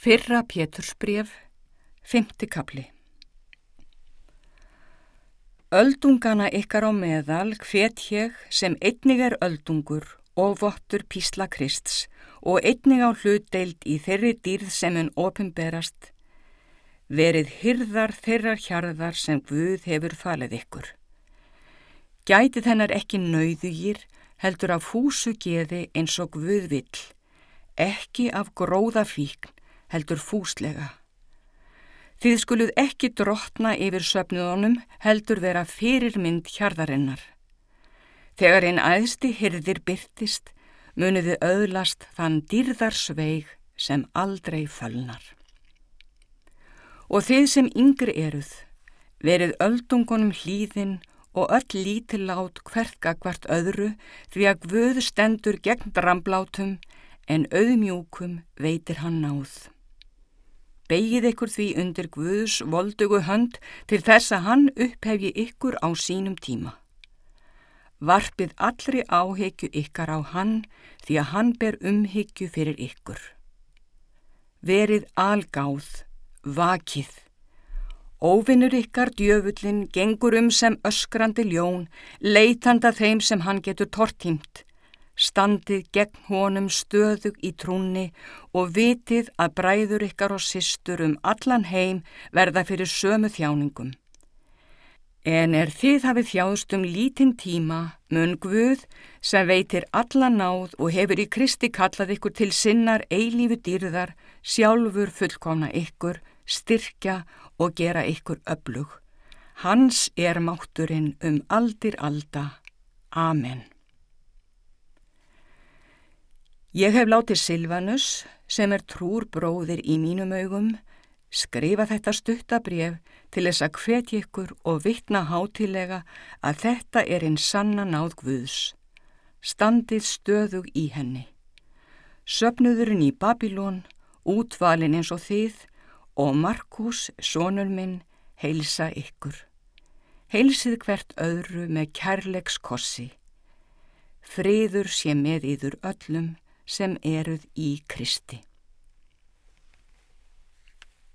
Fyrra Pétursbref, fymti kapli Öldungana ykkar á meðal hvet ég sem einnig er öldungur og vottur písla Krists og einnig á hlutdeild í þeirri dýrð sem henn ofinberast, verið hyrðar þeirrar hjarðar sem Guð hefur falið ykkur. Gæti þennar ekki nauðugir heldur af húsu geði eins og Guð vill, ekki af gróða fíkn heldur fúslega. Þið skuluð ekki drotna yfir söpnuðunum heldur vera fyrirmynd hjarðarinnar. Þegar einn aðsti hyrðir byrtist, muniði öðlast þann dýrðarsveig sem aldrei fölnar. Og þið sem yngri eruð, verið öldungunum hlýðin og öll lítillát hverka hvert öðru því að Guð stendur gegn dramblátum en auðmjúkum veitir hann náð. Begið ykkur því undir Guðs voldugu hönd til þess að hann upphefji ykkur á sínum tíma. Varpið allri áhegju ykkar á hann því að hann ber umhyggju fyrir ykkur. Verið algáð, vakið. Óvinnur ykkar djöfullin gengur um sem öskrandi ljón, leitanda þeim sem hann getur tortímt standið gegn honum stöðug í trúnni og vitið að bræður ykkar og systur um allan heim verða fyrir sömu þjáningum. En er þið hafið þjáðst um lítinn tíma, mun Guð, sem veitir alla náð og hefur í Kristi kallað ykkur til sinnar eilífu dýrðar, sjálfur fullkomna ykkur, styrkja og gera ykkur öflug. Hans er mátturinn um aldir alda. Amen. Ég hef látið Silvanus, sem er trúr bróðir í mínum augum, skrifa þetta stuttabrjef til þess að hvetja ykkur og vittna hátilega að þetta er einn sanna náð Guðs. Standið stöðug í henni. Söpnuðurinn í Babilón, útvalin eins og þið og Markus, sonur minn, heilsa ykkur. Heilsið hvert öðru með kærleiks kossi. Friður sé með yður öllum sem eruð í Kristi.